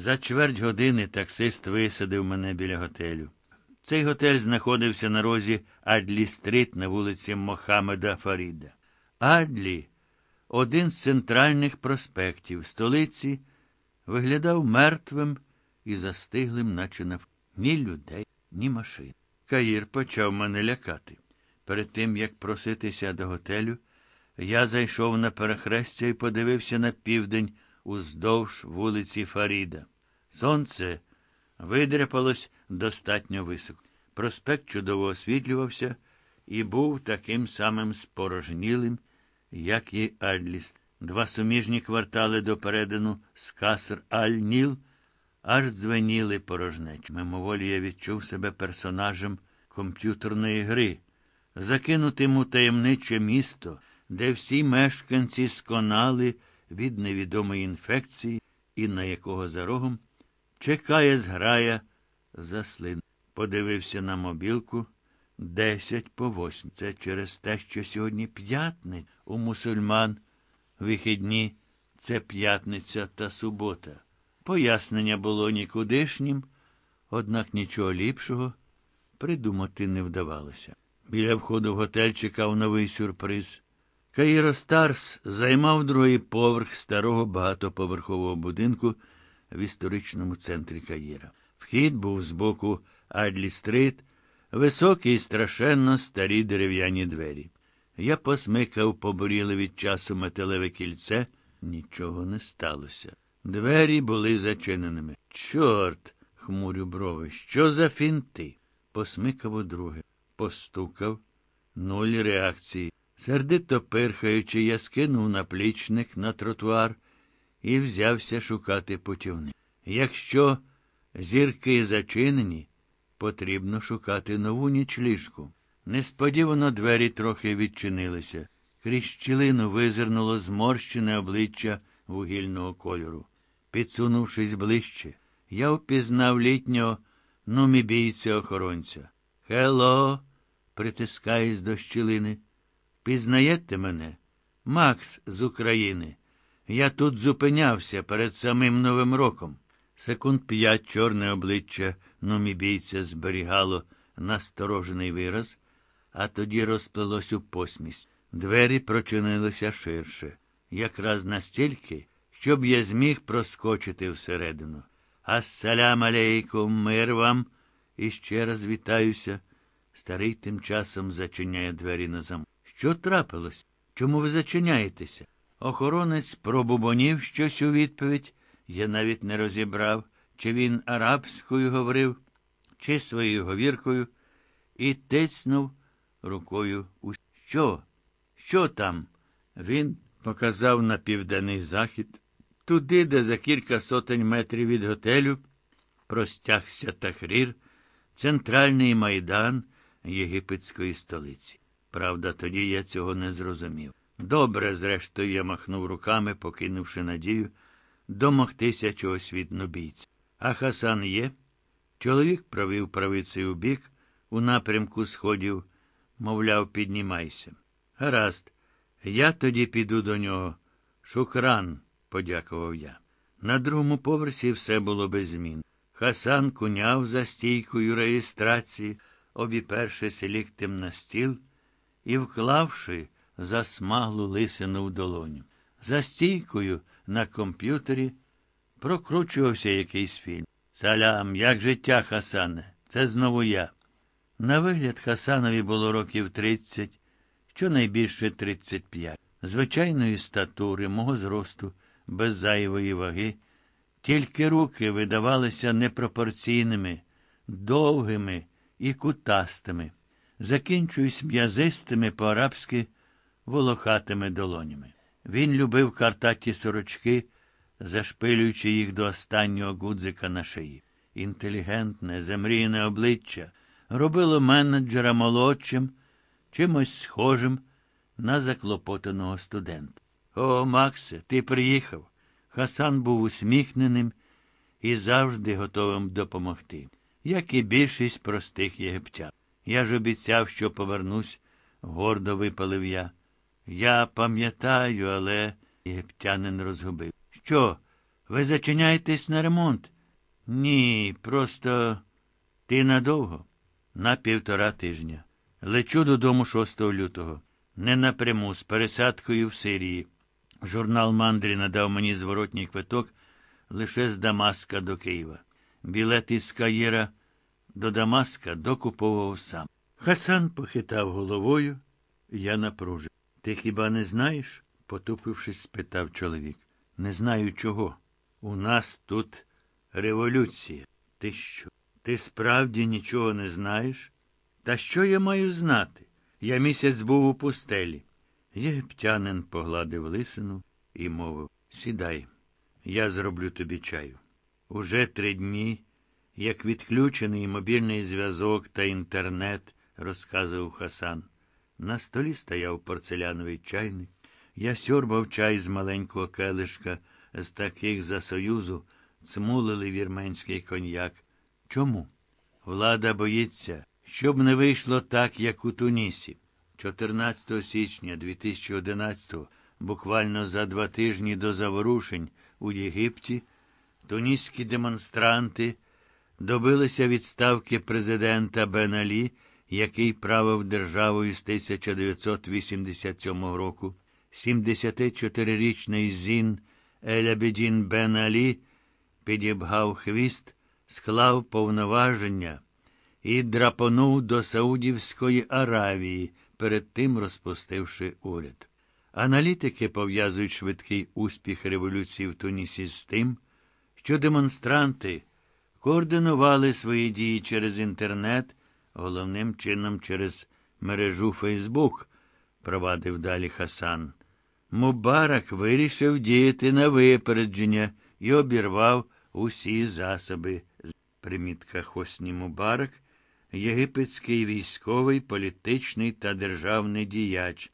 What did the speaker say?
За чверть години таксист висадив мене біля готелю. Цей готель знаходився на розі Адлі-стрит на вулиці Мохамеда Фаріда. Адлі, один з центральних проспектів столиці, виглядав мертвим і застиглим, наче на ні людей, ні машин. Каїр почав мене лякати. Перед тим, як проситися до готелю, я зайшов на перехрестя і подивився на південь уздовж вулиці Фаріда. Сонце видряпалось достатньо високо. Проспект чудово освітлювався і був таким самим спорожнілим, як і Адліст. Два суміжні квартали до передану з Каср Аль-Ніл аж дзвеніли порожнеч. Мимоволі я відчув себе персонажем комп'ютерної гри, закинутим у таємниче місто, де всі мешканці сконали від невідомої інфекції і на якого за рогом чекає зграя заслин. Подивився на мобілку десять по восьм. Це через те, що сьогодні п'ятниць у мусульман. Вихідні це п'ятниця та субота. Пояснення було нікудишнім, однак нічого ліпшого придумати не вдавалося. Біля входу в готель чекав новий сюрприз. Каїро Старс займав другий поверх старого багатоповерхового будинку в історичному центрі Каїра. Вхід був з боку Адлі-стрит, високі і страшенно старі дерев'яні двері. Я посмикав побуріле від часу металеве кільце, нічого не сталося. Двері були зачиненими. Чорт, хмурю брови, що за фінти? Посмикав удруге, постукав, нуль реакції. Сердито пирхаючи, я скинув наплічник на тротуар і взявся шукати путівник. Якщо зірки зачинені, потрібно шукати нову нічліжку. Несподівано двері трохи відчинилися. Крізь щілину визирнуло зморщене обличчя вугільного кольору. Підсунувшись ближче, я впізнав літнього нумібійця охоронця. Хело, притискаюсь до щілини. Пізнаєте мене? Макс з України. Я тут зупинявся перед самим Новим роком. Секунд п'ять чорне обличчя нумібійця зберігало насторожений вираз, а тоді розплилось у посмість. Двері прочинилися ширше, якраз настільки, щоб я зміг проскочити всередину. Ассалям алейкум, мир вам. І ще раз вітаюся. Старий тим часом зачиняє двері на замок. Що трапилось? Чому ви зачиняєтеся? Охоронець пробубонів щось у відповідь. Я навіть не розібрав, чи він арабською говорив, чи своєю говіркою, і тицнув рукою у що? Що там? Він показав на південний захід, туди, де за кілька сотень метрів від готелю простягся Тахрір, центральний майдан єгипетської столиці. Правда, тоді я цього не зрозумів. Добре, зрештою, я махнув руками, покинувши надію, домогтися чогось від нубійця. А Хасан є? Чоловік провів правицею бік у напрямку сходів, мовляв, піднімайся. Гаразд, я тоді піду до нього. Шукран, подякував я. На другому поверсі все було без змін. Хасан куняв за стійкою реєстрації, обіперши ліктем на стіл і вклавши засмаглу лисину в долоню. За стійкою на комп'ютері прокручувався якийсь фільм. Салям, як життя, Хасане, це знову я. На вигляд Хасанові було років тридцять, щонайбільше тридцять п'ять. Звичайної статури, мого зросту, без зайвої ваги, тільки руки видавалися непропорційними, довгими і кутастими, закінчуюсь м'язистими по-арабськи волохатими долонями. Він любив картаті сорочки, зашпилюючи їх до останнього гудзика на шиї. Інтелігентне, замріяне обличчя робило менеджера молодшим, чимось схожим на заклопотаного студента. О, Максе, ти приїхав. Хасан був усміхненим і завжди готовим допомогти, як і більшість простих єгиптян. Я ж обіцяв, що повернусь, гордо випалив я. Я пам'ятаю, але єгиптянин розгубив. Що? Ви зачиняєтесь на ремонт? Ні, просто ти надовго? На півтора тижня. Лечу додому 6 лютого. Не напряму, з пересадкою в Сирії. Журнал Мандрі надав мені зворотній квиток лише з Дамаска до Києва. Білет із Каїра до Дамаска докуповував сам. Хасан похитав головою, я напружив. Ти хіба не знаєш? потупившись, спитав чоловік. Не знаю чого. У нас тут революція. Ти що? Ти справді нічого не знаєш? Та що я маю знати? Я місяць був у пустелі. Єгиптянин погладив лисину і мовив Сідай, я зроблю тобі чаю. Уже три дні, як відключений мобільний зв'язок та інтернет, розказував Хасан. На столі стояв порцеляновий чайник. Я сьорбав чай з маленького келишка, з таких за Союзу цмулили вірменський коньяк. Чому? Влада боїться, щоб не вийшло так, як у Тунісі. 14 січня 2011-го, буквально за два тижні до заворушень у Єгипті, туніські демонстранти добилися відставки президента Бен-Алі, який правив державою з 1987 року. 74-річний Зін Елябедін Бен-Алі підібгав хвіст, склав повноваження і драпонув до Саудівської Аравії, перед тим розпустивши уряд. Аналітики пов'язують швидкий успіх революції в Тунісі з тим, що демонстранти координували свої дії через інтернет, головним чином через мережу Фейсбук, провадив далі Хасан. Мубарак вирішив діяти на випередження і обірвав усі засоби. Примітка Хосні Мубарак – єгипетський військовий, політичний та державний діяч,